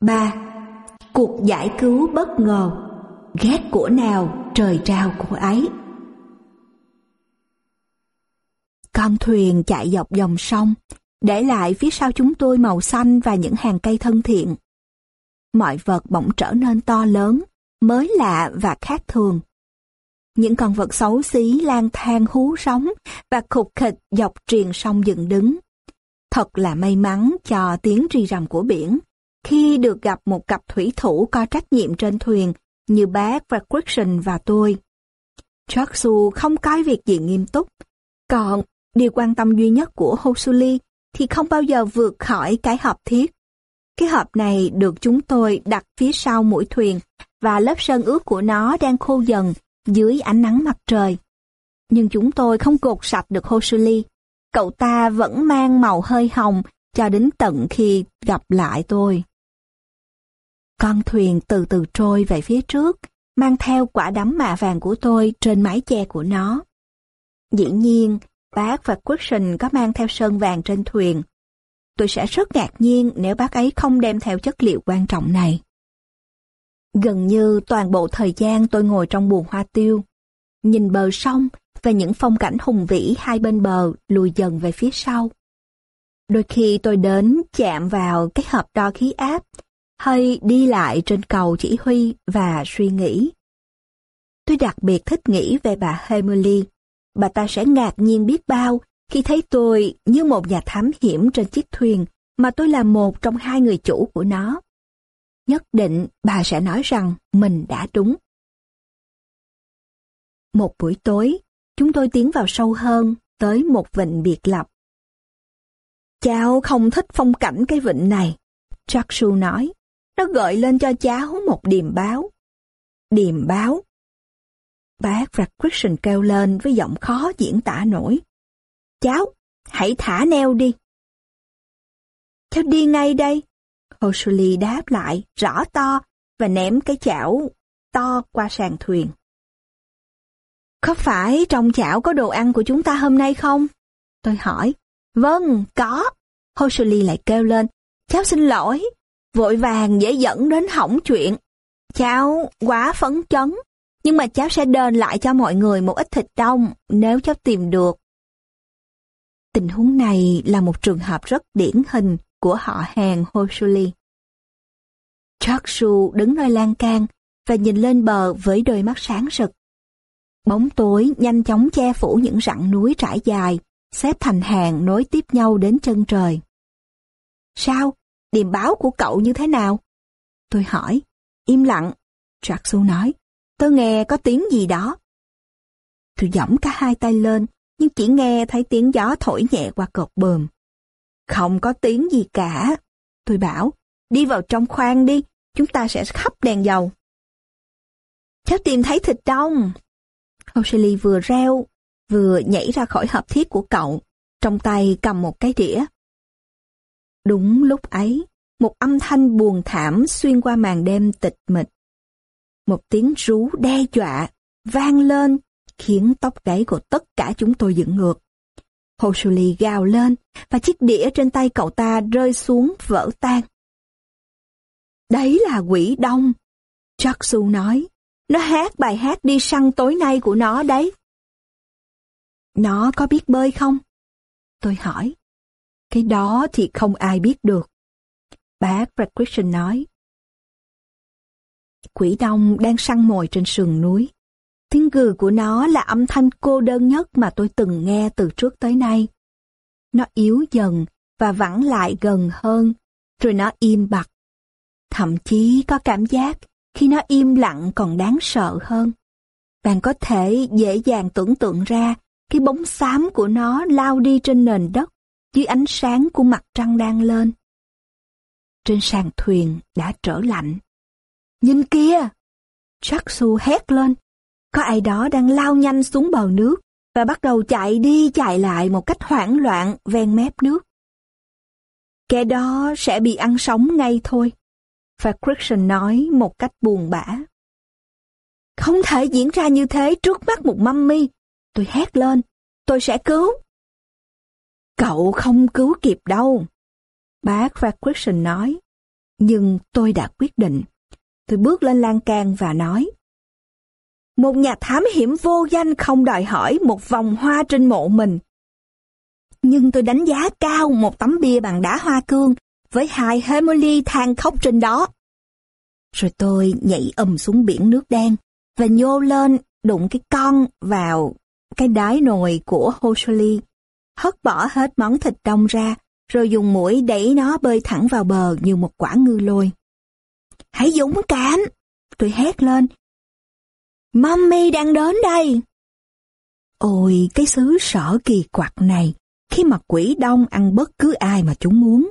3. Cuộc giải cứu bất ngờ Ghét của nào trời trao của ấy Con thuyền chạy dọc dòng sông Để lại phía sau chúng tôi màu xanh và những hàng cây thân thiện Mọi vật bỗng trở nên to lớn, mới lạ và khác thường. Những con vật xấu xí lang thang hú sóng và khục khịch dọc triền sông dựng đứng. Thật là may mắn cho tiếng rì rầm của biển khi được gặp một cặp thủy thủ có trách nhiệm trên thuyền như bác và Christian và tôi. Chaksu không coi việc gì nghiêm túc, còn điều quan tâm duy nhất của Hosuli thì không bao giờ vượt khỏi cái hộp thiết. Cái hộp này được chúng tôi đặt phía sau mũi thuyền và lớp sơn ướt của nó đang khô dần dưới ánh nắng mặt trời. Nhưng chúng tôi không cột sạch được Hosuli. Cậu ta vẫn mang màu hơi hồng cho đến tận khi gặp lại tôi. Con thuyền từ từ trôi về phía trước, mang theo quả đấm mạ vàng của tôi trên mái che của nó. Dĩ nhiên, bác và Christian có mang theo sơn vàng trên thuyền. Tôi sẽ rất ngạc nhiên nếu bác ấy không đem theo chất liệu quan trọng này. Gần như toàn bộ thời gian tôi ngồi trong buồng hoa tiêu, nhìn bờ sông và những phong cảnh hùng vĩ hai bên bờ lùi dần về phía sau. Đôi khi tôi đến chạm vào cái hộp đo khí áp hay đi lại trên cầu chỉ huy và suy nghĩ. Tôi đặc biệt thích nghĩ về bà Emily. Bà ta sẽ ngạc nhiên biết bao khi thấy tôi như một nhà thám hiểm trên chiếc thuyền mà tôi là một trong hai người chủ của nó. Nhất định bà sẽ nói rằng mình đã đúng. Một buổi tối, chúng tôi tiến vào sâu hơn, tới một vịnh biệt lập. Cháu không thích phong cảnh cái vịnh này, Chakshu nói. Nó gợi lên cho cháu một điềm báo. Điềm báo. Bác và Christian kêu lên với giọng khó diễn tả nổi. Cháu, hãy thả neo đi. Cháu đi ngay đây. Hoshuli đáp lại, rõ to, và ném cái chảo to qua sàn thuyền. Có phải trong chảo có đồ ăn của chúng ta hôm nay không? Tôi hỏi. Vâng, có. Hoshuli lại kêu lên. Cháu xin lỗi. Vội vàng dễ dẫn đến hỏng chuyện. Cháu quá phấn chấn. Nhưng mà cháu sẽ đền lại cho mọi người một ít thịt đông nếu cháu tìm được. Tình huống này là một trường hợp rất điển hình của họ hàng Hoshuli. Chakshu đứng nơi lan can và nhìn lên bờ với đôi mắt sáng rực. Bóng tối nhanh chóng che phủ những rặng núi trải dài, xếp thành hàng nối tiếp nhau đến chân trời. Sao? Điềm báo của cậu như thế nào? Tôi hỏi. Im lặng. Chakshu nói. Tôi nghe có tiếng gì đó. Tôi giỏng cả hai tay lên, nhưng chỉ nghe thấy tiếng gió thổi nhẹ qua cột bờm. Không có tiếng gì cả. Tôi bảo, đi vào trong khoang đi, chúng ta sẽ khắp đèn dầu. Cháu tìm thấy thịt đông. O'Shelley vừa reo, vừa nhảy ra khỏi hộp thiết của cậu, trong tay cầm một cái đĩa. Đúng lúc ấy, một âm thanh buồn thảm xuyên qua màn đêm tịch mịch. Một tiếng rú đe dọa vang lên khiến tóc gáy của tất cả chúng tôi dựng ngược. Hoshuli gào lên và chiếc đĩa trên tay cậu ta rơi xuống vỡ tan. Đấy là quỷ đông. Jaksu nói. Nó hát bài hát đi săn tối nay của nó đấy. Nó có biết bơi không? Tôi hỏi. Cái đó thì không ai biết được. Bác Christian nói. Quỷ đông đang săn mồi trên sườn núi. Tiếng gừ của nó là âm thanh cô đơn nhất mà tôi từng nghe từ trước tới nay. Nó yếu dần và vẳng lại gần hơn, rồi nó im bặt. Thậm chí có cảm giác khi nó im lặng còn đáng sợ hơn. Bạn có thể dễ dàng tưởng tượng ra cái bóng xám của nó lao đi trên nền đất dưới ánh sáng của mặt trăng đang lên. Trên sàn thuyền đã trở lạnh. Nhìn kia! Su hét lên. Có ai đó đang lao nhanh xuống bờ nước và bắt đầu chạy đi chạy lại một cách hoảng loạn, ven mép nước. Kẻ đó sẽ bị ăn sống ngay thôi. Và Christian nói một cách buồn bã. Không thể diễn ra như thế trước mắt một mâm mi. Tôi hét lên. Tôi sẽ cứu. Cậu không cứu kịp đâu. Bác và nói. Nhưng tôi đã quyết định. Tôi bước lên lan can và nói. Một nhà thám hiểm vô danh không đòi hỏi một vòng hoa trên mộ mình. Nhưng tôi đánh giá cao một tấm bia bằng đá hoa cương với hai hemoly than khóc trên đó. Rồi tôi nhảy ầm xuống biển nước đen và nhô lên đụng cái con vào cái đáy nồi của Hosholi, hất bỏ hết món thịt đông ra, rồi dùng mũi đẩy nó bơi thẳng vào bờ như một quả ngư lôi. Hãy dũng cảm! Tôi hét lên. Mommy đang đến đây! Ôi, cái xứ sở kỳ quặc này, khi mà quỷ đông ăn bất cứ ai mà chúng muốn.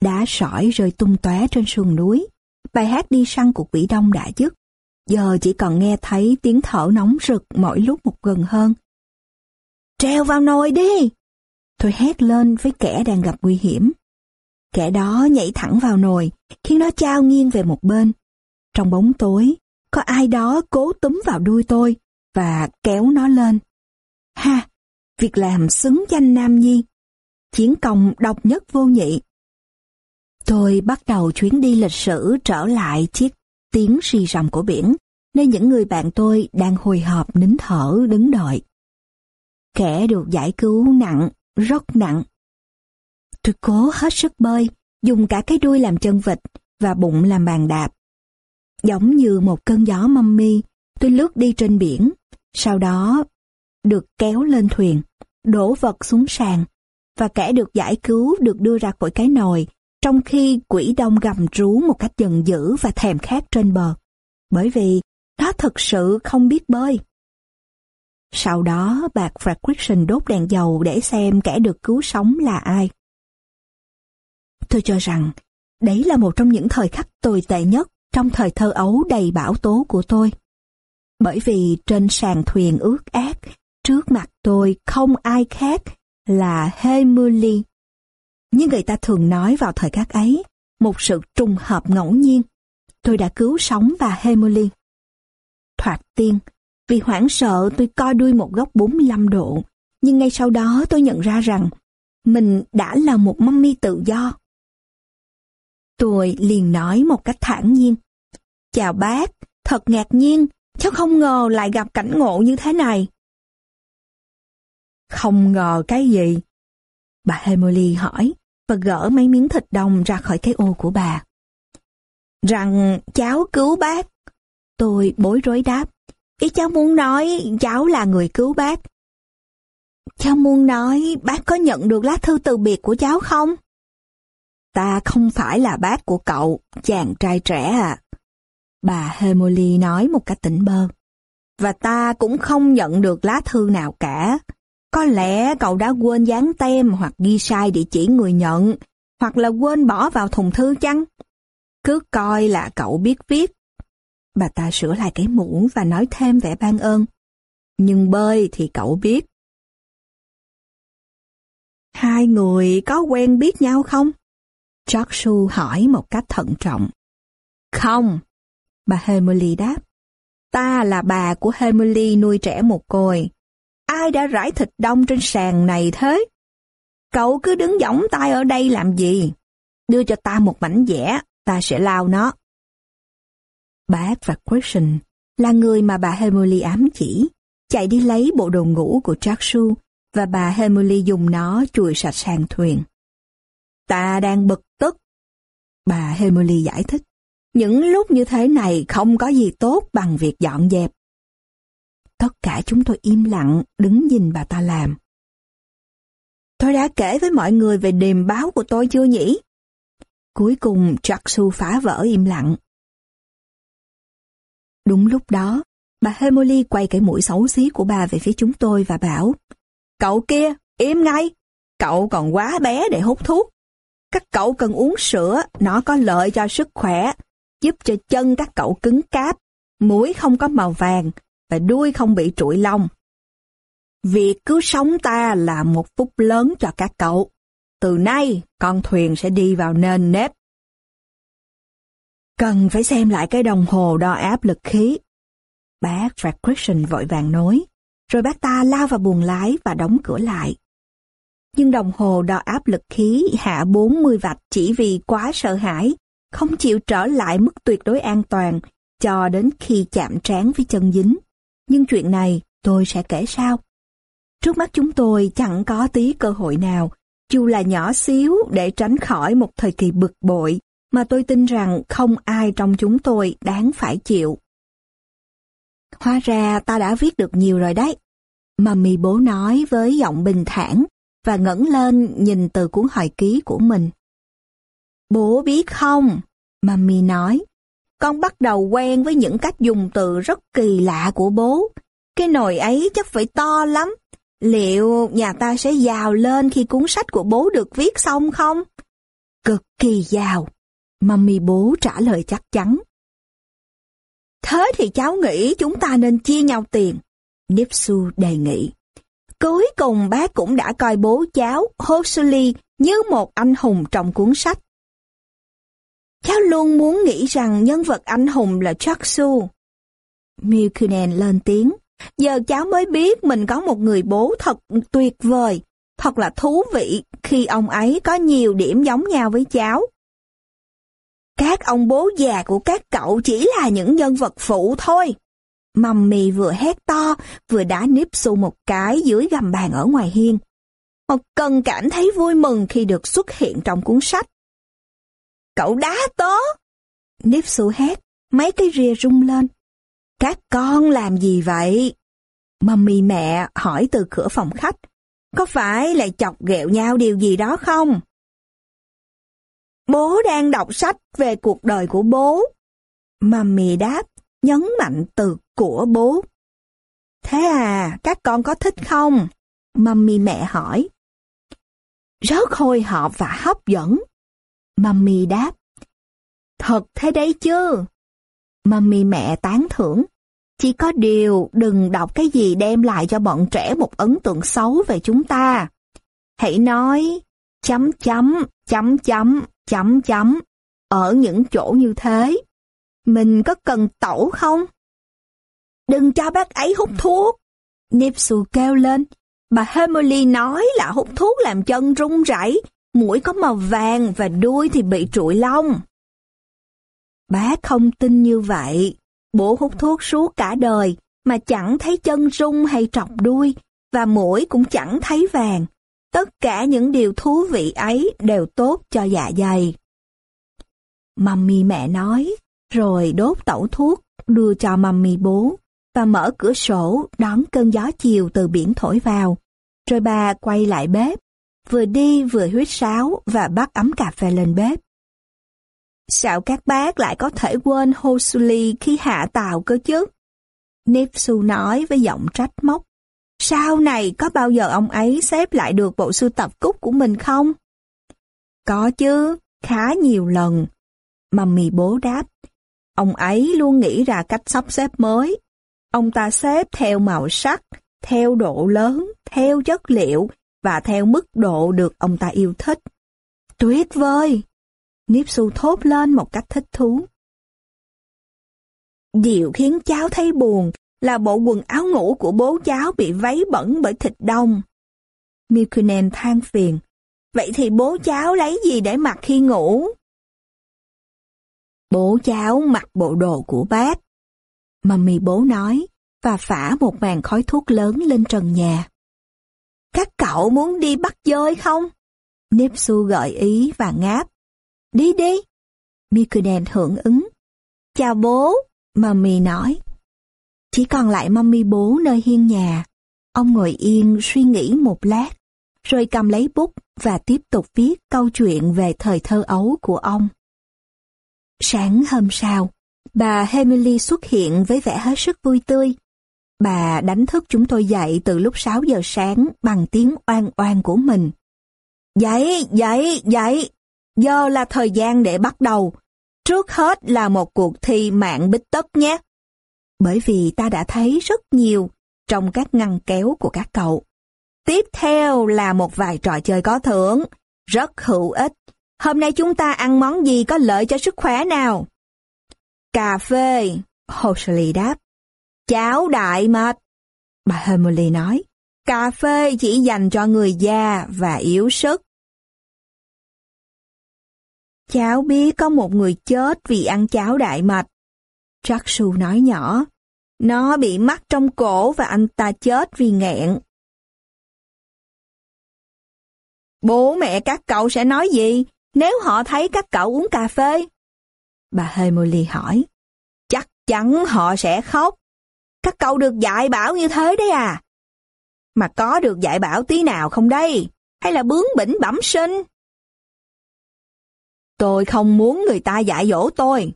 Đá sỏi rơi tung tóe trên sườn núi, bài hát đi săn của quỷ đông đã dứt. Giờ chỉ còn nghe thấy tiếng thở nóng rực mỗi lúc một gần hơn. Treo vào nồi đi! Tôi hét lên với kẻ đang gặp nguy hiểm. Kẻ đó nhảy thẳng vào nồi, khiến nó trao nghiêng về một bên. Trong bóng tối, có ai đó cố túm vào đuôi tôi và kéo nó lên. Ha! Việc làm xứng danh Nam Nhi. Chiến công độc nhất vô nhị. Tôi bắt đầu chuyến đi lịch sử trở lại chiếc tiếng rì rầm của biển, nơi những người bạn tôi đang hồi hộp nín thở đứng đợi. Kẻ được giải cứu nặng, rất nặng. Tôi cố hết sức bơi, dùng cả cái đuôi làm chân vịt và bụng làm bàn đạp. Giống như một cơn gió mâm mi, tôi lướt đi trên biển, sau đó được kéo lên thuyền, đổ vật xuống sàn, và kẻ được giải cứu được đưa ra khỏi cái nồi, trong khi quỷ đông gầm rú một cách giận dữ và thèm khát trên bờ, bởi vì nó thực sự không biết bơi. Sau đó, bạc Fredrickson đốt đèn dầu để xem kẻ được cứu sống là ai. Tôi cho rằng, đấy là một trong những thời khắc tồi tệ nhất trong thời thơ ấu đầy bão tố của tôi. Bởi vì trên sàn thuyền ướt át, trước mặt tôi không ai khác là Hemuli. Như người ta thường nói vào thời khắc ấy, một sự trùng hợp ngẫu nhiên. Tôi đã cứu sống và Hemuli. Thoạt tiên, vì hoảng sợ tôi co đuôi một góc 45 độ, nhưng ngay sau đó tôi nhận ra rằng mình đã là một mummy tự do. Tôi liền nói một cách thản nhiên. Chào bác, thật ngạc nhiên, cháu không ngờ lại gặp cảnh ngộ như thế này. Không ngờ cái gì? Bà Emily hỏi và gỡ mấy miếng thịt đồng ra khỏi cái ô của bà. Rằng cháu cứu bác. Tôi bối rối đáp. Ý cháu muốn nói cháu là người cứu bác. Cháu muốn nói bác có nhận được lá thư từ biệt của cháu không? Ta không phải là bác của cậu, chàng trai trẻ à. Bà Hemoli nói một cách tỉnh bơ. Và ta cũng không nhận được lá thư nào cả. Có lẽ cậu đã quên dán tem hoặc ghi sai địa chỉ người nhận, hoặc là quên bỏ vào thùng thư chăng? Cứ coi là cậu biết viết. Bà ta sửa lại cái mũ và nói thêm vẻ ban ơn. Nhưng bơi thì cậu biết. Hai người có quen biết nhau không? Joshua hỏi một cách thận trọng. Không, bà Hemily đáp. Ta là bà của Hemily nuôi trẻ một côi. Ai đã rải thịt đông trên sàn này thế? Cậu cứ đứng giỏng tay ở đây làm gì? Đưa cho ta một mảnh vẽ, ta sẽ lao nó bà và Christian là người mà bà Hemily ám chỉ, chạy đi lấy bộ đồ ngủ của Jacksu và bà Hemily dùng nó chùi sạch sàn thuyền. Ta đang bực tức. Bà Hemily giải thích. Những lúc như thế này không có gì tốt bằng việc dọn dẹp. Tất cả chúng tôi im lặng, đứng nhìn bà ta làm. Tôi đã kể với mọi người về điềm báo của tôi chưa nhỉ? Cuối cùng Jacksu phá vỡ im lặng. Đúng lúc đó, bà Hemoli quay cái mũi xấu xí của bà về phía chúng tôi và bảo Cậu kia, im ngay! Cậu còn quá bé để hút thuốc. Các cậu cần uống sữa, nó có lợi cho sức khỏe, giúp cho chân các cậu cứng cáp, mũi không có màu vàng và đuôi không bị trụi lông. Việc cứu sống ta là một phúc lớn cho các cậu. Từ nay, con thuyền sẽ đi vào nền nếp. Cần phải xem lại cái đồng hồ đo áp lực khí. Bác Fredrickson vội vàng nói, rồi bác ta lao vào buồng lái và đóng cửa lại nhưng đồng hồ đo áp lực khí hạ 40 vạch chỉ vì quá sợ hãi không chịu trở lại mức tuyệt đối an toàn cho đến khi chạm trán với chân dính. Nhưng chuyện này tôi sẽ kể sau. Trước mắt chúng tôi chẳng có tí cơ hội nào, dù là nhỏ xíu để tránh khỏi một thời kỳ bực bội mà tôi tin rằng không ai trong chúng tôi đáng phải chịu. Hóa ra ta đã viết được nhiều rồi đấy. Mà mì bố nói với giọng bình thản và ngẩng lên nhìn từ cuốn hồi ký của mình. Bố biết không? Mummy nói. Con bắt đầu quen với những cách dùng từ rất kỳ lạ của bố. Cái nồi ấy chắc phải to lắm. Liệu nhà ta sẽ giàu lên khi cuốn sách của bố được viết xong không? Cực kỳ giàu. Mummy bố trả lời chắc chắn. Thế thì cháu nghĩ chúng ta nên chia nhau tiền. Nipsu đề nghị. Cuối cùng bác cũng đã coi bố cháu, Hosuli, như một anh hùng trong cuốn sách. Cháu luôn muốn nghĩ rằng nhân vật anh hùng là Chaksu. Milkunen lên tiếng. Giờ cháu mới biết mình có một người bố thật tuyệt vời, thật là thú vị khi ông ấy có nhiều điểm giống nhau với cháu. Các ông bố già của các cậu chỉ là những nhân vật phụ thôi. Mầm mì vừa hét to, vừa đá nếp xu một cái dưới gầm bàn ở ngoài hiên. Họ cần cảm thấy vui mừng khi được xuất hiện trong cuốn sách. Cậu đá tớ! Nếp xu hét, mấy cái ria rung lên. Các con làm gì vậy? Mì mẹ hỏi từ cửa phòng khách. Có phải là chọc ghẹo nhau điều gì đó không? Bố đang đọc sách về cuộc đời của bố. Mummy đáp, nhấn mạnh từ của bố. Thế à, các con có thích không? Mummy mẹ hỏi. Rất hồi hộp và hấp dẫn. Mummy đáp. Thật thế đấy chứ. Mummy mẹ tán thưởng. Chỉ có điều đừng đọc cái gì đem lại cho bọn trẻ một ấn tượng xấu về chúng ta. Hãy nói chấm chấm, chấm chấm, chấm chấm ở những chỗ như thế. Mình có cần tẩu không? Đừng cho bác ấy hút thuốc. Nipsu kêu lên. Bà Emily nói là hút thuốc làm chân run rẩy, mũi có màu vàng và đuôi thì bị trụi lông. Bác không tin như vậy. Bố hút thuốc suốt cả đời mà chẳng thấy chân rung hay trọc đuôi và mũi cũng chẳng thấy vàng. Tất cả những điều thú vị ấy đều tốt cho dạ dày. Mami mẹ nói, rồi đốt tẩu thuốc, đưa cho mami bố, và mở cửa sổ đón cơn gió chiều từ biển thổi vào. Rồi bà quay lại bếp, vừa đi vừa huyết sáo và bắt ấm cà phê lên bếp. Sao các bác lại có thể quên Hosuli khi hạ tàu cơ chứ? Nipsu nói với giọng trách móc. Sau này có bao giờ ông ấy xếp lại được bộ sưu tập cúc của mình không? Có chứ, khá nhiều lần. Mì bố đáp. Ông ấy luôn nghĩ ra cách sắp xếp mới. Ông ta xếp theo màu sắc, theo độ lớn, theo chất liệu và theo mức độ được ông ta yêu thích. Tuyệt vời! nếp su thốt lên một cách thích thú. Điều khiến cháu thấy buồn là bộ quần áo ngủ của bố cháu bị váy bẩn bởi thịt đông. Milkunen than phiền. Vậy thì bố cháu lấy gì để mặc khi ngủ? Bố cháu mặc bộ đồ của bác. Mami bố nói, và phả một màn khói thuốc lớn lên trần nhà. Các cậu muốn đi bắt dơi không? Nipsu gợi ý và ngáp. Đi đi. Mikuden hưởng ứng. Chào bố, Mami nói. Chỉ còn lại Mummy bố nơi hiên nhà. Ông ngồi yên suy nghĩ một lát, rồi cầm lấy bút và tiếp tục viết câu chuyện về thời thơ ấu của ông. Sáng hôm sau, bà Emily xuất hiện với vẻ hết sức vui tươi. Bà đánh thức chúng tôi dậy từ lúc 6 giờ sáng bằng tiếng oan oan của mình. Dậy, dậy, dậy, giờ là thời gian để bắt đầu. Trước hết là một cuộc thi mạng bích tất nhé. Bởi vì ta đã thấy rất nhiều trong các ngăn kéo của các cậu. Tiếp theo là một vài trò chơi có thưởng, rất hữu ích. Hôm nay chúng ta ăn món gì có lợi cho sức khỏe nào? Cà phê, Hosley đáp. Cháo đại mệt. Bà Hermione nói, cà phê chỉ dành cho người già và yếu sức. Cháu biết có một người chết vì ăn cháo đại mạch. Jacksu nói nhỏ. Nó bị mắc trong cổ và anh ta chết vì nghẹn. Bố mẹ các cậu sẽ nói gì nếu họ thấy các cậu uống cà phê? Bà Hemoli hỏi. Chắc chắn họ sẽ khóc. Các cậu được dạy bảo như thế đấy à? Mà có được dạy bảo tí nào không đây? Hay là bướng bỉnh bẩm sinh? Tôi không muốn người ta dạy dỗ tôi.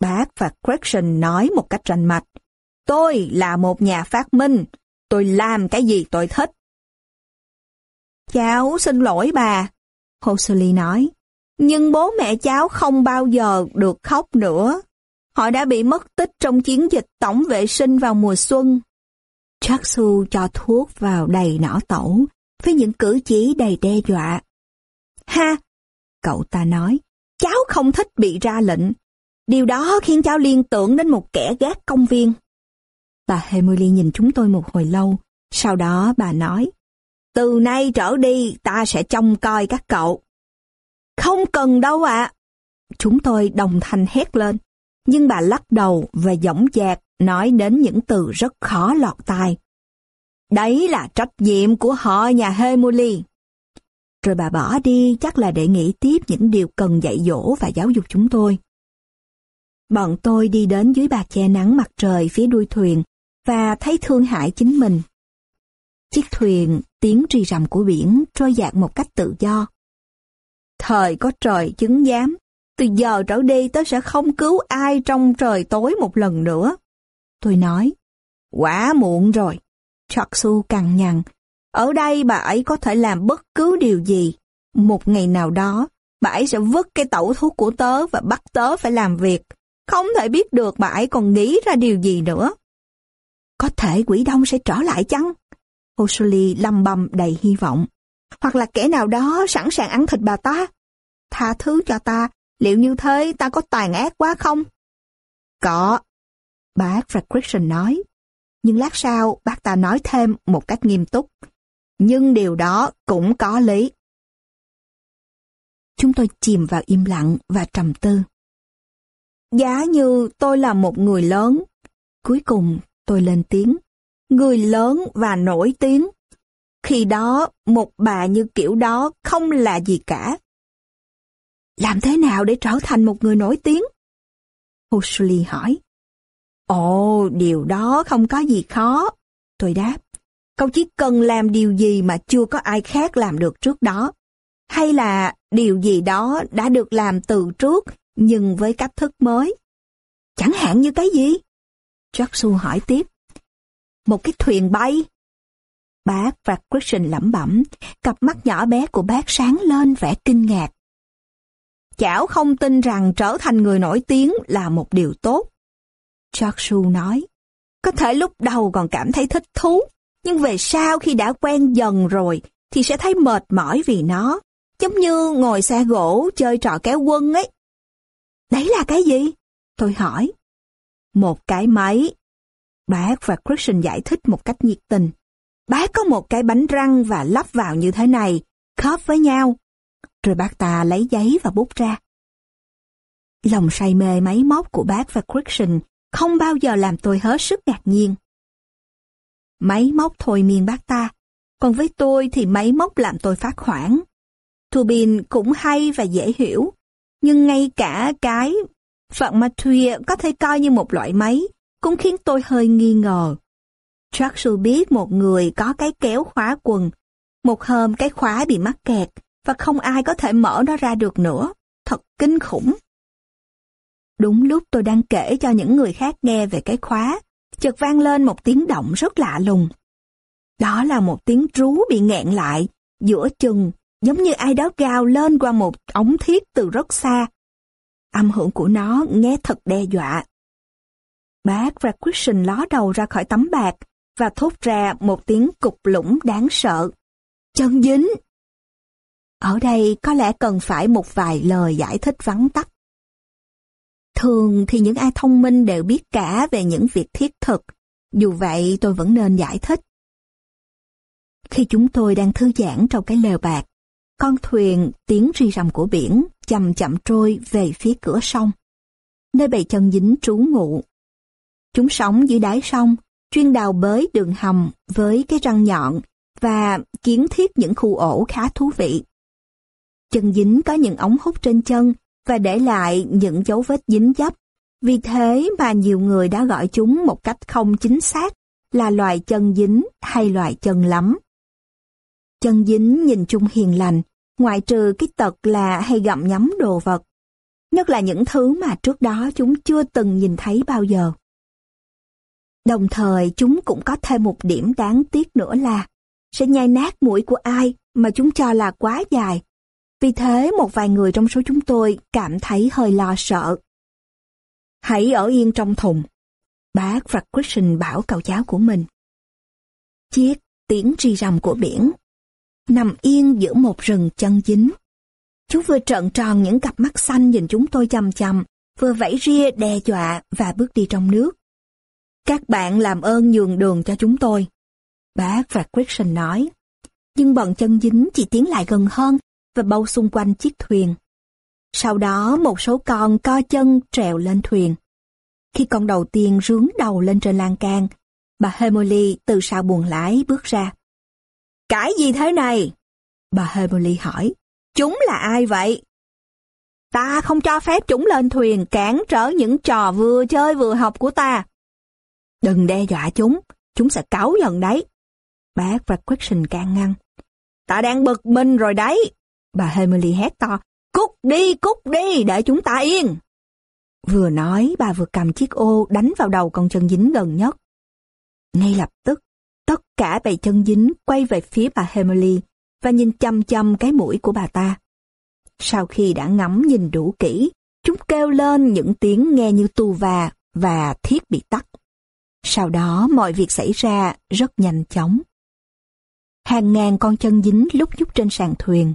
Bác và Gretchen nói một cách rành mạch. Tôi là một nhà phát minh. Tôi làm cái gì tôi thích. Cháu xin lỗi bà. Hosley nói. Nhưng bố mẹ cháu không bao giờ được khóc nữa. Họ đã bị mất tích trong chiến dịch tổng vệ sinh vào mùa xuân. Jacksu cho thuốc vào đầy nỏ tẩu, với những cử chỉ đầy đe dọa. Ha! Cậu ta nói, cháu không thích bị ra lệnh. Điều đó khiến cháu liên tưởng đến một kẻ gác công viên. Bà Emily nhìn chúng tôi một hồi lâu, sau đó bà nói, từ nay trở đi ta sẽ trông coi các cậu. Không cần đâu ạ. Chúng tôi đồng thanh hét lên, nhưng bà lắc đầu và dõng dạc nói đến những từ rất khó lọt tai. Đấy là trách nhiệm của họ nhà Hemuli. Rồi bà bỏ đi chắc là để nghĩ tiếp những điều cần dạy dỗ và giáo dục chúng tôi. Bọn tôi đi đến dưới bạc che nắng mặt trời phía đuôi thuyền và thấy thương hại chính mình. Chiếc thuyền tiếng rì rầm của biển trôi dạt một cách tự do. Thời có trời chứng giám, từ giờ trở đi tớ sẽ không cứu ai trong trời tối một lần nữa. Tôi nói, quá muộn rồi. Chaksu cằn nhằn, ở đây bà ấy có thể làm bất cứ điều gì. Một ngày nào đó, bà ấy sẽ vứt cái tẩu thuốc của tớ và bắt tớ phải làm việc. Không thể biết được bà ấy còn nghĩ ra điều gì nữa. Có thể quỷ đông sẽ trở lại chăng? O'Sully lầm bầm đầy hy vọng. Hoặc là kẻ nào đó sẵn sàng ăn thịt bà ta. Tha thứ cho ta, liệu như thế ta có tàn ác quá không? Có. Bác Fredrickson nói. Nhưng lát sau bác ta nói thêm một cách nghiêm túc. Nhưng điều đó cũng có lý. Chúng tôi chìm vào im lặng và trầm tư. Giá như tôi là một người lớn. Cuối cùng tôi lên tiếng. Người lớn và nổi tiếng. Khi đó, một bà như kiểu đó không là gì cả. Làm thế nào để trở thành một người nổi tiếng? Huxley hỏi. Ồ, điều đó không có gì khó. Tôi đáp. Cậu chỉ cần làm điều gì mà chưa có ai khác làm được trước đó. Hay là điều gì đó đã được làm từ trước nhưng với cách thức mới. Chẳng hạn như cái gì? Jackson hỏi tiếp. Một cái thuyền bay. Bác và Christian lẩm bẩm, cặp mắt nhỏ bé của bác sáng lên vẻ kinh ngạc. Chảo không tin rằng trở thành người nổi tiếng là một điều tốt. Jackson nói, có thể lúc đầu còn cảm thấy thích thú, nhưng về sau khi đã quen dần rồi thì sẽ thấy mệt mỏi vì nó, giống như ngồi xe gỗ chơi trò kéo quân ấy. Đấy là cái gì? Tôi hỏi. Một cái máy. Bác và Christian giải thích một cách nhiệt tình. Bác có một cái bánh răng và lắp vào như thế này, khớp với nhau. Rồi bác ta lấy giấy và bút ra. Lòng say mê máy móc của bác và Christian không bao giờ làm tôi hết sức ngạc nhiên. Máy móc thôi miên bác ta, còn với tôi thì máy móc làm tôi phát hoảng. Turbine cũng hay và dễ hiểu, nhưng ngay cả cái phận mà thuya có thể coi như một loại máy, cũng khiến tôi hơi nghi ngờ. Churchill biết một người có cái kéo khóa quần. Một hôm cái khóa bị mắc kẹt và không ai có thể mở nó ra được nữa. Thật kinh khủng. Đúng lúc tôi đang kể cho những người khác nghe về cái khóa, chợt vang lên một tiếng động rất lạ lùng. Đó là một tiếng rú bị nghẹn lại, giữa chừng, giống như ai đó gào lên qua một ống thiết từ rất xa. Âm hưởng của nó nghe thật đe dọa. Bác và Christian ló đầu ra khỏi tấm bạc và thốt ra một tiếng cục lũng đáng sợ. Chân dính! Ở đây có lẽ cần phải một vài lời giải thích vắn tắt. Thường thì những ai thông minh đều biết cả về những việc thiết thực, dù vậy tôi vẫn nên giải thích. Khi chúng tôi đang thư giãn trong cái lều bạc, con thuyền tiếng ri rầm của biển chậm chậm trôi về phía cửa sông, nơi bầy chân dính trú ngụ. Chúng sống dưới đáy sông, chuyên đào bới đường hầm với cái răng nhọn và kiến thiết những khu ổ khá thú vị. Chân dính có những ống hút trên chân và để lại những dấu vết dính dấp. Vì thế mà nhiều người đã gọi chúng một cách không chính xác là loài chân dính hay loài chân lắm. Chân dính nhìn chung hiền lành, ngoại trừ cái tật là hay gặm nhấm đồ vật. Nhất là những thứ mà trước đó chúng chưa từng nhìn thấy bao giờ. Đồng thời chúng cũng có thêm một điểm đáng tiếc nữa là sẽ nhai nát mũi của ai mà chúng cho là quá dài. Vì thế một vài người trong số chúng tôi cảm thấy hơi lo sợ. Hãy ở yên trong thùng. Bác Fredrickson bảo cậu cháu của mình. Chiếc tiếng ri rầm của biển nằm yên giữa một rừng chân dính. Chú vừa trợn tròn những cặp mắt xanh nhìn chúng tôi chầm chầm, vừa vẫy ria đe dọa và bước đi trong nước. Các bạn làm ơn nhường đường cho chúng tôi. Bác Fredrickson nói. Nhưng bọn chân dính chỉ tiến lại gần hơn và bâu xung quanh chiếc thuyền. Sau đó một số con co chân trèo lên thuyền. Khi con đầu tiên rướng đầu lên trên lan can, bà Hemoli từ sau buồng lái bước ra. Cái gì thế này? Bà Hermione hỏi. Chúng là ai vậy? Ta không cho phép chúng lên thuyền cản trở những trò vừa chơi vừa học của ta. Đừng đe dọa chúng, chúng sẽ cáu giận đấy. Bác và Question can ngăn. Ta đang bực mình rồi đấy. Bà Hermione hét to. Cút đi, cút đi, để chúng ta yên. Vừa nói, bà vừa cầm chiếc ô đánh vào đầu con chân dính gần nhất. Ngay lập tức, tất cả bầy chân dính quay về phía bà Emily và nhìn chăm chăm cái mũi của bà ta. Sau khi đã ngắm nhìn đủ kỹ, chúng kêu lên những tiếng nghe như tù và và thiết bị tắt. Sau đó mọi việc xảy ra rất nhanh chóng. Hàng ngàn con chân dính lúc nhúc trên sàn thuyền.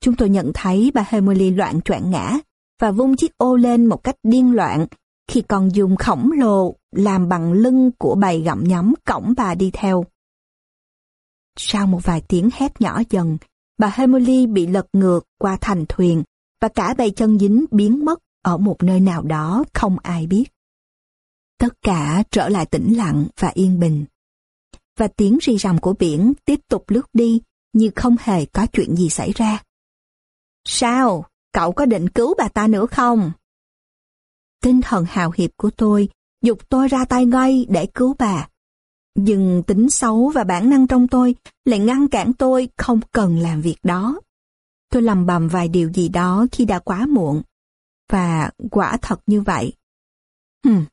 Chúng tôi nhận thấy bà Emily loạn choạng ngã và vung chiếc ô lên một cách điên loạn khi còn dùng khổng lồ làm bằng lưng của bầy gặm nhấm cổng bà đi theo. Sau một vài tiếng hét nhỏ dần, bà Emily bị lật ngược qua thành thuyền và cả bầy chân dính biến mất ở một nơi nào đó không ai biết. Tất cả trở lại tĩnh lặng và yên bình. Và tiếng rì rầm của biển tiếp tục lướt đi như không hề có chuyện gì xảy ra. Sao? Cậu có định cứu bà ta nữa không? Tinh thần hào hiệp của tôi dục tôi ra tay ngay để cứu bà. Nhưng tính xấu và bản năng trong tôi lại ngăn cản tôi không cần làm việc đó. Tôi lầm bầm vài điều gì đó khi đã quá muộn. Và quả thật như vậy. Hừm,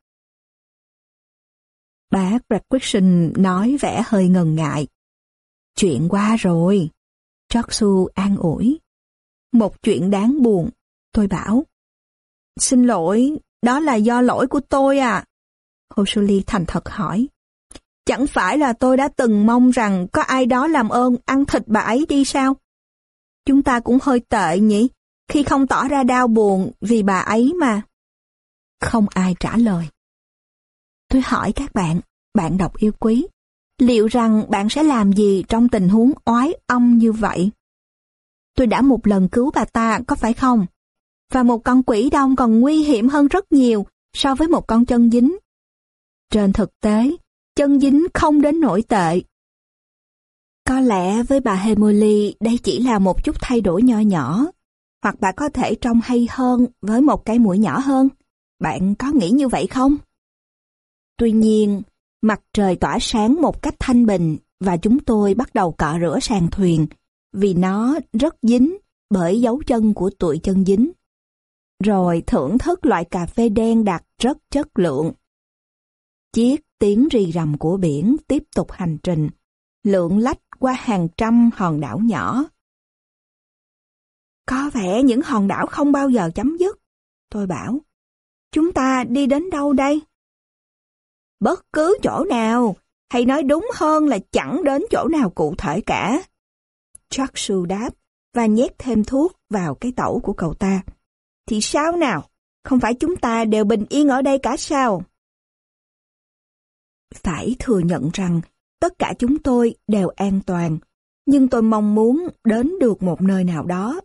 Bác Bradquiction nói vẻ hơi ngần ngại. Chuyện qua rồi. Choksu an ủi. Một chuyện đáng buồn, tôi bảo. Xin lỗi, đó là do lỗi của tôi à. Hosuli thành thật hỏi. Chẳng phải là tôi đã từng mong rằng có ai đó làm ơn ăn thịt bà ấy đi sao? Chúng ta cũng hơi tệ nhỉ, khi không tỏ ra đau buồn vì bà ấy mà. Không ai trả lời. Tôi hỏi các bạn, bạn đọc yêu quý, liệu rằng bạn sẽ làm gì trong tình huống oái âm như vậy? Tôi đã một lần cứu bà ta, có phải không? Và một con quỷ đông còn nguy hiểm hơn rất nhiều so với một con chân dính. Trên thực tế, chân dính không đến nổi tệ. Có lẽ với bà Hemoli đây chỉ là một chút thay đổi nho nhỏ, hoặc bà có thể trông hay hơn với một cái mũi nhỏ hơn. Bạn có nghĩ như vậy không? Tuy nhiên, mặt trời tỏa sáng một cách thanh bình và chúng tôi bắt đầu cọ rửa sàn thuyền vì nó rất dính bởi dấu chân của tụi chân dính. Rồi thưởng thức loại cà phê đen đặc rất chất lượng. Chiếc tiếng rì rầm của biển tiếp tục hành trình, lượn lách qua hàng trăm hòn đảo nhỏ. Có vẻ những hòn đảo không bao giờ chấm dứt, tôi bảo. Chúng ta đi đến đâu đây? bất cứ chỗ nào, hay nói đúng hơn là chẳng đến chỗ nào cụ thể cả. Chuck Chaksu đáp và nhét thêm thuốc vào cái tẩu của cậu ta. Thì sao nào? Không phải chúng ta đều bình yên ở đây cả sao? Phải thừa nhận rằng tất cả chúng tôi đều an toàn, nhưng tôi mong muốn đến được một nơi nào đó.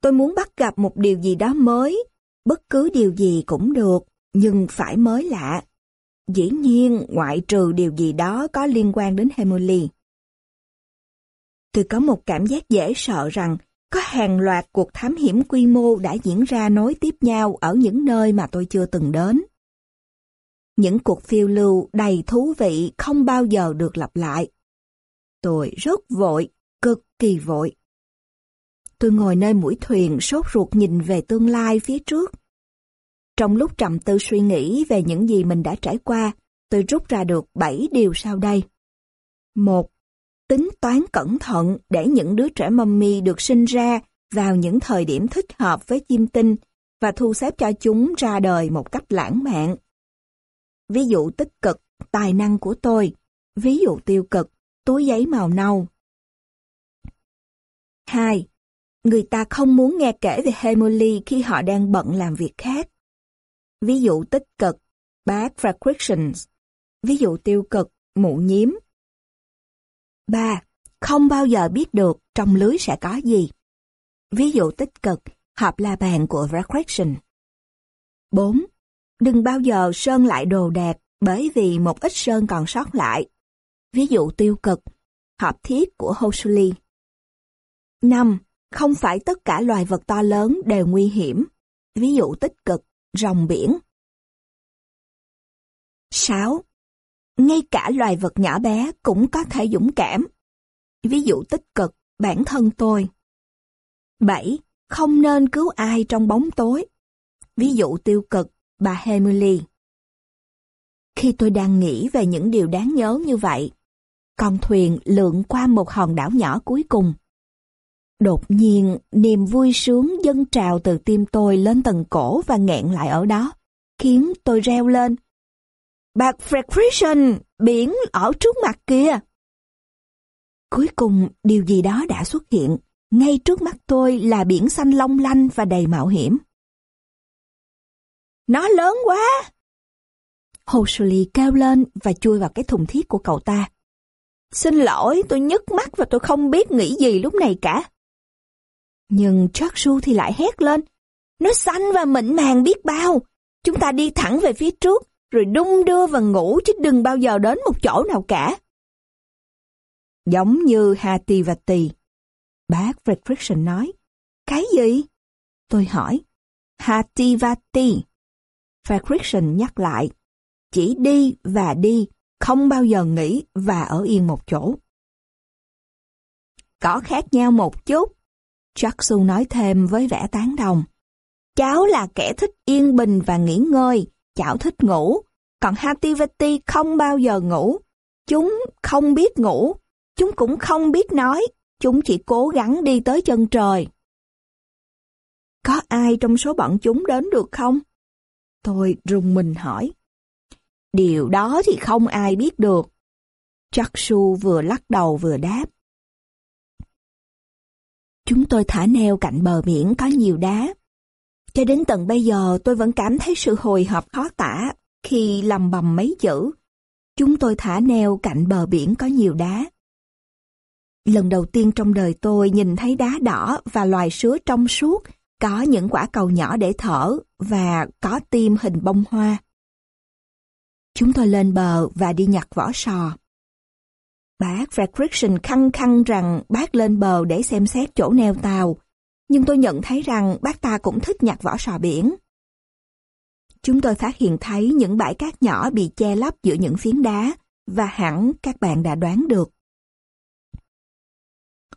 Tôi muốn bắt gặp một điều gì đó mới, bất cứ điều gì cũng được, nhưng phải mới lạ. Dĩ nhiên, ngoại trừ điều gì đó có liên quan đến Emily. Tôi có một cảm giác dễ sợ rằng có hàng loạt cuộc thám hiểm quy mô đã diễn ra nối tiếp nhau ở những nơi mà tôi chưa từng đến. Những cuộc phiêu lưu đầy thú vị không bao giờ được lặp lại. Tôi rất vội, cực kỳ vội. Tôi ngồi nơi mũi thuyền sốt ruột nhìn về tương lai phía trước. Trong lúc trầm tư suy nghĩ về những gì mình đã trải qua, tôi rút ra được 7 điều sau đây. một Tính toán cẩn thận để những đứa trẻ mummy được sinh ra vào những thời điểm thích hợp với chim tinh và thu xếp cho chúng ra đời một cách lãng mạn. Ví dụ tích cực, tài năng của tôi. Ví dụ tiêu cực, túi giấy màu nâu. 2. Người ta không muốn nghe kể về hemoly khi họ đang bận làm việc khác. Ví dụ tích cực, bad fractions. Ví dụ tiêu cực, mụ nhiếm. 3. Không bao giờ biết được trong lưới sẽ có gì. Ví dụ tích cực, hợp la bàn của recreation 4. Đừng bao giờ sơn lại đồ đẹp bởi vì một ít sơn còn sót lại. Ví dụ tiêu cực, hợp thiết của Hosuli. 5. Không phải tất cả loài vật to lớn đều nguy hiểm. Ví dụ tích cực, rồng biển. 6. Ngay cả loài vật nhỏ bé cũng có thể dũng cảm. Ví dụ tích cực, bản thân tôi. 7. Không nên cứu ai trong bóng tối. Ví dụ tiêu cực, bà Emily. Khi tôi đang nghĩ về những điều đáng nhớ như vậy, con thuyền lượn qua một hòn đảo nhỏ cuối cùng. Đột nhiên, niềm vui sướng dâng trào từ tim tôi lên tầng cổ và nghẹn lại ở đó, khiến tôi reo lên. Bạc Fredrickson, biển ở trước mặt kia. Cuối cùng, điều gì đó đã xuất hiện. Ngay trước mắt tôi là biển xanh long lanh và đầy mạo hiểm. Nó lớn quá! Hosley kêu lên và chui vào cái thùng thiết của cậu ta. Xin lỗi, tôi nhức mắt và tôi không biết nghĩ gì lúc này cả. Nhưng Joshua thì lại hét lên. Nó xanh và mịn màng biết bao. Chúng ta đi thẳng về phía trước, rồi đung đưa và ngủ chứ đừng bao giờ đến một chỗ nào cả. Giống như Hati và Tì. Bác Fredrickson nói. Cái gì? Tôi hỏi. Hati và Tì. Fredrickson nhắc lại. Chỉ đi và đi, không bao giờ nghỉ và ở yên một chỗ. Có khác nhau một chút, Jackson nói thêm với vẻ tán đồng. Cháu là kẻ thích yên bình và nghỉ ngơi, chảo thích ngủ, còn Hativati không bao giờ ngủ. Chúng không biết ngủ, chúng cũng không biết nói, chúng chỉ cố gắng đi tới chân trời. Có ai trong số bọn chúng đến được không? Tôi rùng mình hỏi. Điều đó thì không ai biết được. Jacksu vừa lắc đầu vừa đáp. Chúng tôi thả neo cạnh bờ biển có nhiều đá. Cho đến tận bây giờ tôi vẫn cảm thấy sự hồi hộp khó tả khi lầm bầm mấy chữ. Chúng tôi thả neo cạnh bờ biển có nhiều đá. Lần đầu tiên trong đời tôi nhìn thấy đá đỏ và loài sứa trong suốt, có những quả cầu nhỏ để thở và có tim hình bông hoa. Chúng tôi lên bờ và đi nhặt vỏ sò. Bác Fredrickson khăng khăng rằng bác lên bờ để xem xét chỗ neo tàu, nhưng tôi nhận thấy rằng bác ta cũng thích nhặt vỏ sò biển. Chúng tôi phát hiện thấy những bãi cát nhỏ bị che lấp giữa những phiến đá, và hẳn các bạn đã đoán được.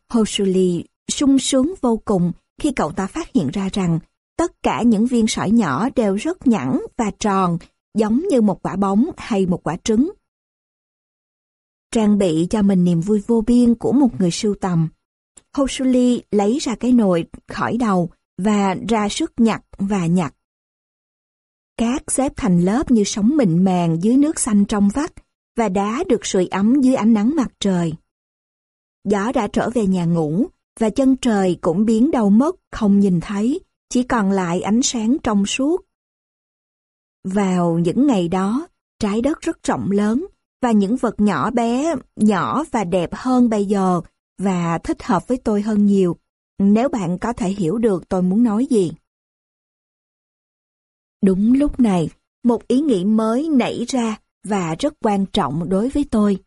Hosuli sung sướng vô cùng khi cậu ta phát hiện ra rằng tất cả những viên sỏi nhỏ đều rất nhẵn và tròn, giống như một quả bóng hay một quả trứng trang bị cho mình niềm vui vô biên của một người sưu tầm. Hosuli lấy ra cái nồi khỏi đầu và ra sức nhặt và nhặt. Cát xếp thành lớp như sóng mịn màng dưới nước xanh trong vắt và đá được sưởi ấm dưới ánh nắng mặt trời. Gió đã trở về nhà ngủ và chân trời cũng biến đâu mất không nhìn thấy, chỉ còn lại ánh sáng trong suốt. Vào những ngày đó, trái đất rất rộng lớn và những vật nhỏ bé, nhỏ và đẹp hơn bây giờ và thích hợp với tôi hơn nhiều, nếu bạn có thể hiểu được tôi muốn nói gì. Đúng lúc này, một ý nghĩ mới nảy ra và rất quan trọng đối với tôi.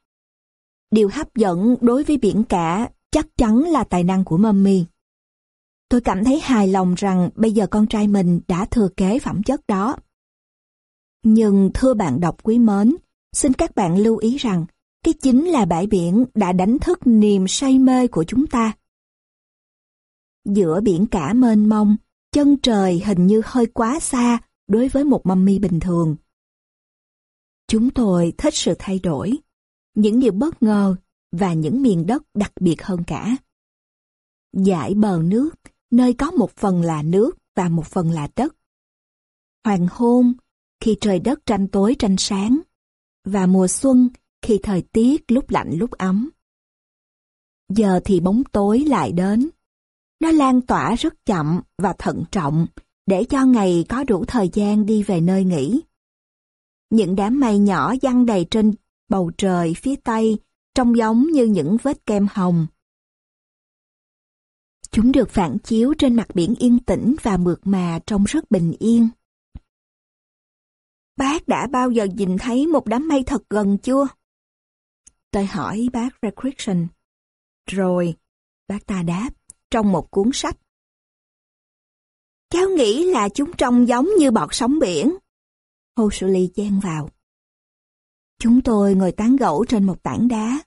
Điều hấp dẫn đối với biển cả chắc chắn là tài năng của Mummy. Tôi cảm thấy hài lòng rằng bây giờ con trai mình đã thừa kế phẩm chất đó. Nhưng thưa bạn đọc quý mến, xin các bạn lưu ý rằng cái chính là bãi biển đã đánh thức niềm say mê của chúng ta. Giữa biển cả mênh mông, chân trời hình như hơi quá xa đối với một mummy bình thường. Chúng tôi thích sự thay đổi, những điều bất ngờ và những miền đất đặc biệt hơn cả. Dải bờ nước, nơi có một phần là nước và một phần là đất. Hoàng hôn, khi trời đất tranh tối tranh sáng, và mùa xuân khi thời tiết lúc lạnh lúc ấm. Giờ thì bóng tối lại đến. Nó lan tỏa rất chậm và thận trọng để cho ngày có đủ thời gian đi về nơi nghỉ. Những đám mây nhỏ văng đầy trên bầu trời phía tây trông giống như những vết kem hồng. Chúng được phản chiếu trên mặt biển yên tĩnh và mượt mà trông rất bình yên. Bác đã bao giờ nhìn thấy một đám mây thật gần chưa? Tôi hỏi bác Recreation. Rồi, bác ta đáp, trong một cuốn sách. Cháu nghĩ là chúng trông giống như bọt sóng biển. Hồ Sư Ly chen vào. Chúng tôi ngồi tán gẫu trên một tảng đá.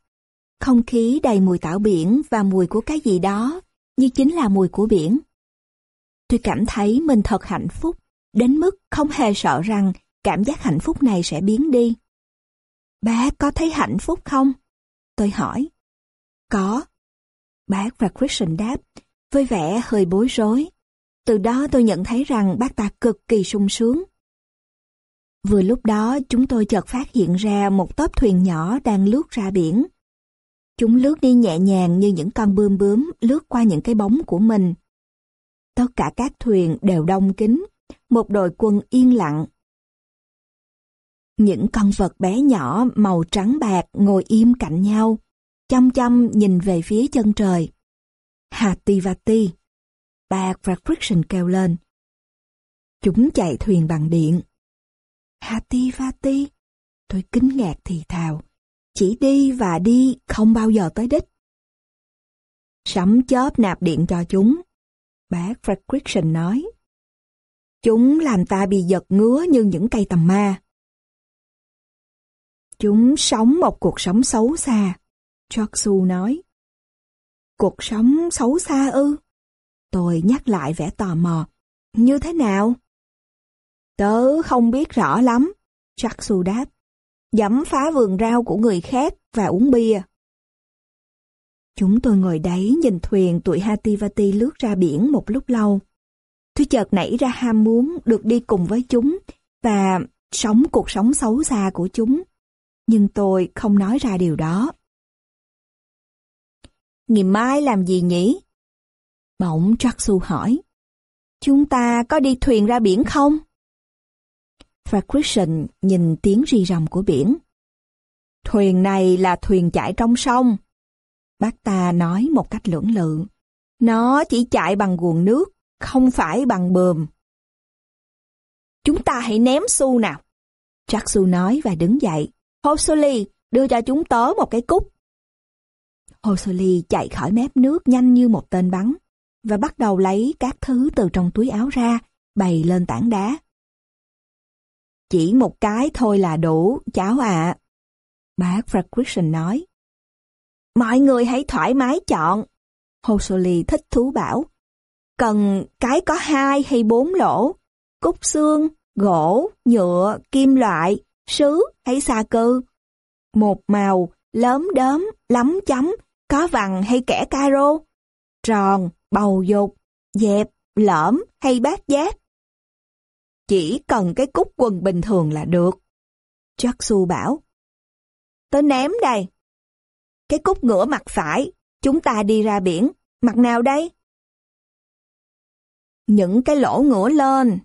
Không khí đầy mùi tảo biển và mùi của cái gì đó, như chính là mùi của biển. Tôi cảm thấy mình thật hạnh phúc, đến mức không hề sợ rằng cảm giác hạnh phúc này sẽ biến đi. Bác có thấy hạnh phúc không? Tôi hỏi. Có. Bác và Christian đáp, với vẻ hơi bối rối. Từ đó tôi nhận thấy rằng bác ta cực kỳ sung sướng. Vừa lúc đó chúng tôi chợt phát hiện ra một tốp thuyền nhỏ đang lướt ra biển. Chúng lướt đi nhẹ nhàng như những con bươm bướm lướt qua những cái bóng của mình. Tất cả các thuyền đều đông kín, một đội quân yên lặng. Những con vật bé nhỏ màu trắng bạc ngồi im cạnh nhau, chăm chăm nhìn về phía chân trời. Hativati, bạc và Christian kêu lên. Chúng chạy thuyền bằng điện. Hativati, tôi kinh ngạc thì thào, chỉ đi và đi không bao giờ tới đích. Sấm chớp nạp điện cho chúng. Bác Fredrickson nói. Chúng làm ta bị giật ngứa như những cây tầm ma. Chúng sống một cuộc sống xấu xa. Choksu nói. Cuộc sống xấu xa ư? Tôi nhắc lại vẻ tò mò. Như thế nào? Tớ không biết rõ lắm. Choksu đáp. Dẫm phá vườn rau của người khác và uống bia. Chúng tôi ngồi đấy nhìn thuyền tụi Hativati lướt ra biển một lúc lâu. Tôi chợt nảy ra ham muốn được đi cùng với chúng và sống cuộc sống xấu xa của chúng nhưng tôi không nói ra điều đó. Ngày mai làm gì nhỉ? Bỗng Jacksu hỏi. Chúng ta có đi thuyền ra biển không? Fredrickson nhìn tiếng rì rầm của biển. Thuyền này là thuyền chạy trong sông. Bác ta nói một cách lưỡng lự. Nó chỉ chạy bằng nguồn nước, không phải bằng bờm. Chúng ta hãy ném xu nào. Jacksu nói và đứng dậy. Hosoli, đưa cho chúng tớ một cái cúc. Hosoli chạy khỏi mép nước nhanh như một tên bắn và bắt đầu lấy các thứ từ trong túi áo ra, bày lên tảng đá. Chỉ một cái thôi là đủ, cháu ạ. À. Bác Fredrickson nói. Mọi người hãy thoải mái chọn. Hosoli thích thú bảo. Cần cái có hai hay bốn lỗ, cúc xương, gỗ, nhựa, kim loại, sứ hay xà cư. Một màu, lớn đớm, lắm chấm, có vằn hay kẻ caro, tròn, bầu dục, dẹp, lõm hay bát giác. Chỉ cần cái cúc quần bình thường là được. Jacksu bảo. Tớ ném đây. Cái cúc ngửa mặt phải, chúng ta đi ra biển. Mặt nào đây? Những cái lỗ ngửa lên,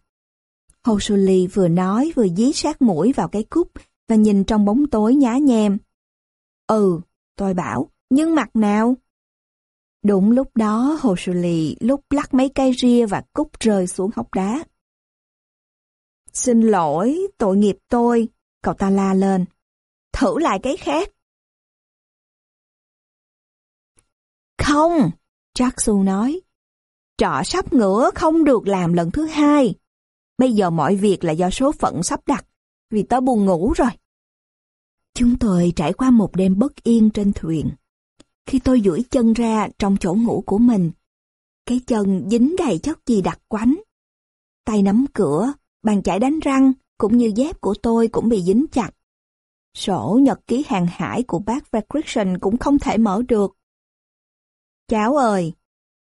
Hồ Sù Ly vừa nói vừa dí sát mũi vào cái cúc và nhìn trong bóng tối nhá nhem. Ừ, tôi bảo, nhưng mặt nào? Đúng lúc đó hồ Sù lì lúc lắc mấy cây ria và cúc rơi xuống hốc đá. Xin lỗi, tội nghiệp tôi, cậu ta la lên. Thử lại cái khác. Không, Jackson nói. Trọ sắp ngửa không được làm lần thứ hai. Bây giờ mọi việc là do số phận sắp đặt, vì tớ buồn ngủ rồi. Chúng tôi trải qua một đêm bất yên trên thuyền. Khi tôi duỗi chân ra trong chỗ ngủ của mình, cái chân dính đầy chất gì đặc quánh. Tay nắm cửa, bàn chải đánh răng cũng như dép của tôi cũng bị dính chặt. Sổ nhật ký hàng hải của bác Vacriction cũng không thể mở được. Cháu ơi,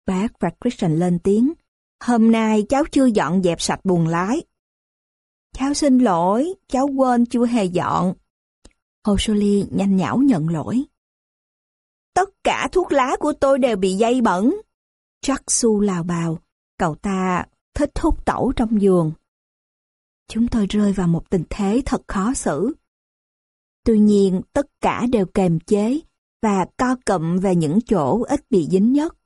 bác Vacriction lên tiếng, hôm nay cháu chưa dọn dẹp sạch buồng lái. Cháu xin lỗi, cháu quên chưa hề dọn. Hồ Soli nhanh nhảu nhận lỗi. Tất cả thuốc lá của tôi đều bị dây bẩn. Chắc su lào bào, cậu ta thích hút tẩu trong giường. Chúng tôi rơi vào một tình thế thật khó xử. Tuy nhiên, tất cả đều kềm chế và co cụm về những chỗ ít bị dính nhất.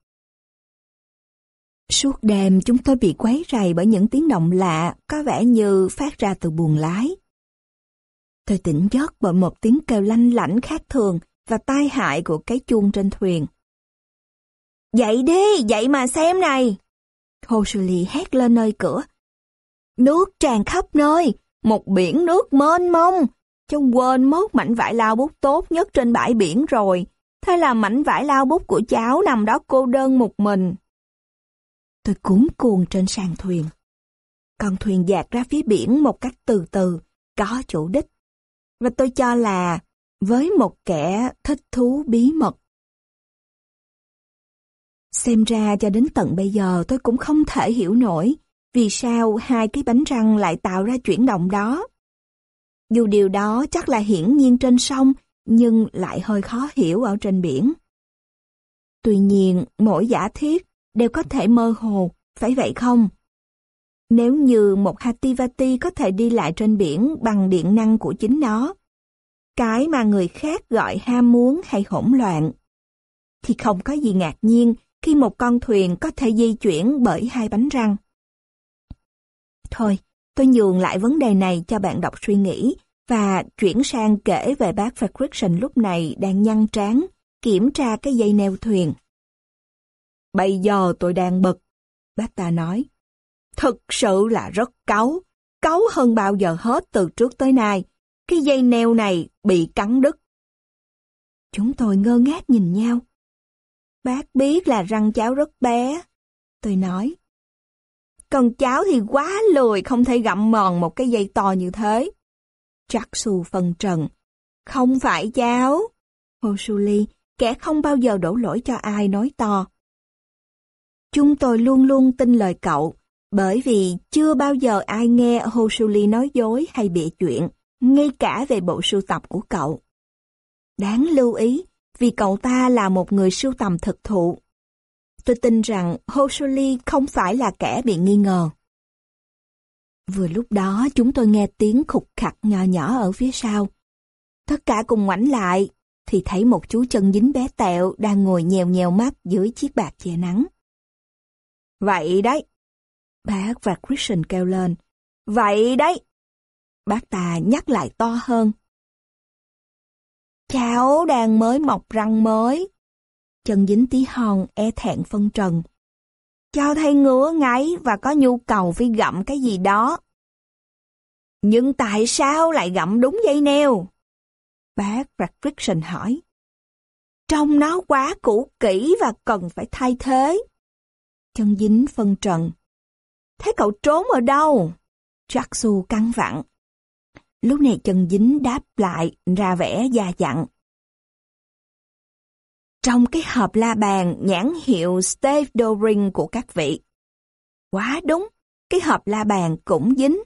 Suốt đêm chúng tôi bị quấy rầy bởi những tiếng động lạ có vẻ như phát ra từ buồng lái. Tôi tỉnh giấc bởi một tiếng kêu lanh lảnh khác thường và tai hại của cái chuông trên thuyền. Dậy đi, dậy mà xem này! Hồ Sư Lì hét lên nơi cửa. Nước tràn khắp nơi, một biển nước mênh mông. Cháu quên mất mảnh vải lao bút tốt nhất trên bãi biển rồi. Thế là mảnh vải lao bút của cháu nằm đó cô đơn một mình. Tôi cuốn cuồng trên sàn thuyền. Con thuyền dạt ra phía biển một cách từ từ, có chủ đích. Và tôi cho là với một kẻ thích thú bí mật. Xem ra cho đến tận bây giờ tôi cũng không thể hiểu nổi vì sao hai cái bánh răng lại tạo ra chuyển động đó. Dù điều đó chắc là hiển nhiên trên sông, nhưng lại hơi khó hiểu ở trên biển. Tuy nhiên, mỗi giả thiết đều có thể mơ hồ, phải vậy không? Nếu như một Hativati có thể đi lại trên biển bằng điện năng của chính nó, cái mà người khác gọi ham muốn hay hỗn loạn, thì không có gì ngạc nhiên khi một con thuyền có thể di chuyển bởi hai bánh răng. Thôi, tôi nhường lại vấn đề này cho bạn đọc suy nghĩ và chuyển sang kể về bác Fredrickson lúc này đang nhăn trán, kiểm tra cái dây neo thuyền. Bây giờ tôi đang bực, bác ta nói. Thực sự là rất cáu, cáu hơn bao giờ hết từ trước tới nay. Cái dây neo này bị cắn đứt. Chúng tôi ngơ ngác nhìn nhau. Bác biết là răng cháu rất bé. Tôi nói. con cháu thì quá lười không thể gặm mòn một cái dây to như thế. Chắc xù phân trần. Không phải cháu. Hosuli, kẻ không bao giờ đổ lỗi cho ai nói to. Chúng tôi luôn luôn tin lời cậu, bởi vì chưa bao giờ ai nghe Hosuli nói dối hay bịa chuyện, ngay cả về bộ sưu tập của cậu. Đáng lưu ý, vì cậu ta là một người sưu tầm thực thụ. Tôi tin rằng Hosuli không phải là kẻ bị nghi ngờ. Vừa lúc đó chúng tôi nghe tiếng khục khặt nhỏ nhỏ ở phía sau. Tất cả cùng ngoảnh lại, thì thấy một chú chân dính bé tẹo đang ngồi nhèo nhèo mắt dưới chiếc bạc che nắng. Vậy đấy. Bác và Christian kêu lên. Vậy đấy. Bác ta nhắc lại to hơn. Cháu đang mới mọc răng mới. Chân dính tí hòn e thẹn phân trần. Cho thấy ngứa ngáy và có nhu cầu phải gặm cái gì đó. Nhưng tại sao lại gặm đúng dây neo? Bác Fredrickson hỏi. Trong nó quá cũ kỹ và cần phải thay thế. Chân dính phân trần. Thế cậu trốn ở đâu? Jacksu căng vặn. Lúc này chân dính đáp lại, ra vẻ già dặn. Trong cái hộp la bàn nhãn hiệu steve Doring của các vị. Quá đúng, cái hộp la bàn cũng dính.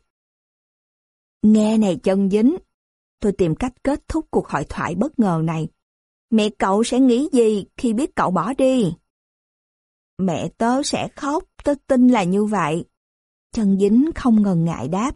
Nghe này chân dính, tôi tìm cách kết thúc cuộc hội thoại bất ngờ này. Mẹ cậu sẽ nghĩ gì khi biết cậu bỏ đi? Mẹ tớ sẽ khóc, tớ tin là như vậy. Chân dính không ngần ngại đáp.